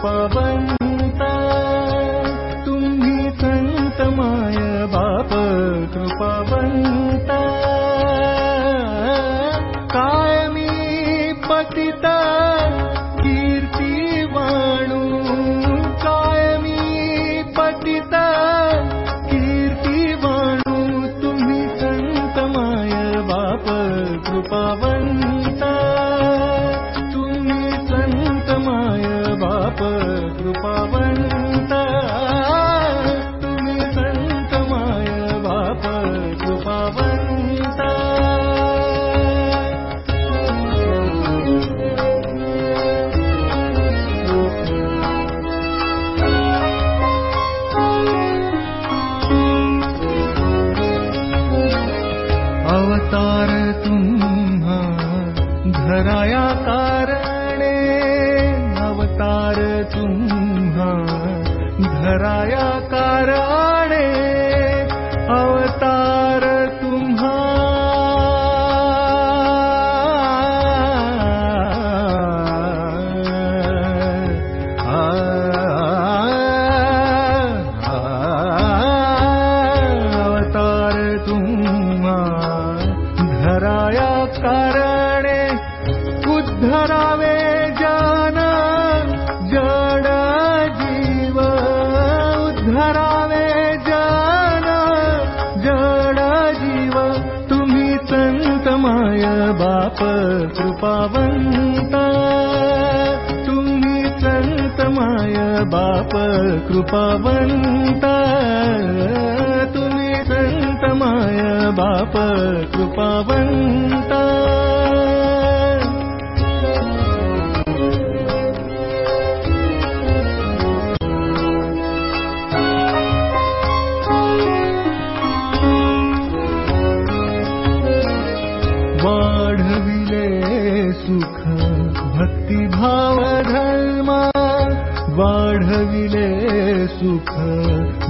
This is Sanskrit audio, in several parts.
कृपावन्त तुम्ही संत माय बाप कृपावन्त। कायमी पतिता कीर्ती वाणू कायमी पतिता कीर्ती वाणू तुम्ही संत माय बाप कृपावन्त धराया कारणे अवतार तुम्हा। अवतार तुम्हा धराया कारणे उद्धरावे उद्धरावे जान जड जीव तुम्ही संत माय बाप कृपावंत. तुम्ही संत माय बाप कृपावंत. तुम्ही संत माय बाप कृपावंत भक्तिभाव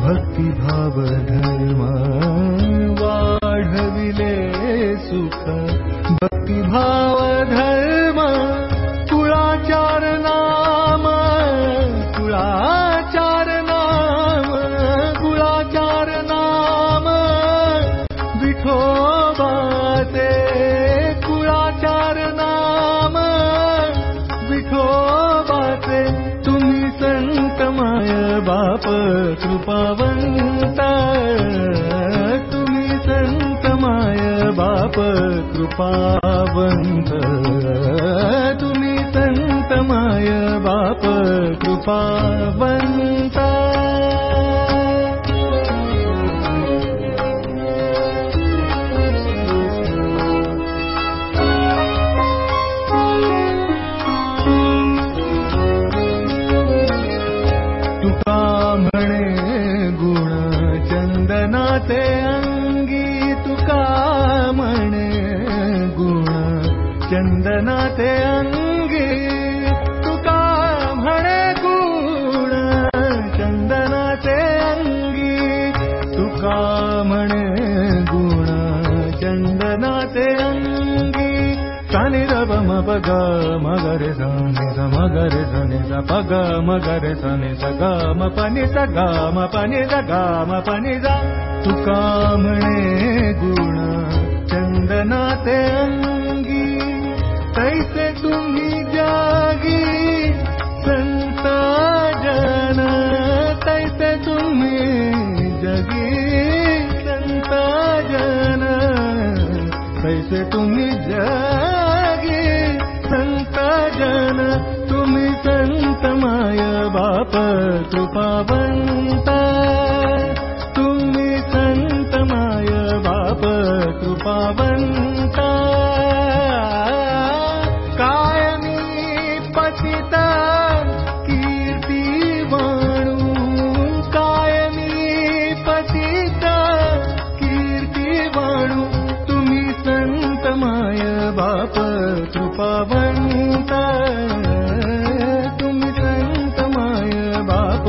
भक्तिभाव माय बाप कृपावंत तुम्ही संत माय बाप कृपावंत तुम्ही संत माय बाप कृपावंत चंदनाचे अंगी तुका म्हणे गुण चंदनाचे अंगी तुका म्हणे गुण चंदनाचे अंगी सानि रव म पग मगरे सनि स मगरे सनि स पग मगरे सनि स ग म पनि स ग म पनि स ग म पनि स तुका म्हणे गुण चंदनाते अंगी तुम्ही जागी। संत जन तैसे तुम्ही जगी। संत जन कैसे तुम्ही जगी। संत जन तुम्ही संत माय बाप कृपावंत कृपावंत तुम्ही संत माय बाप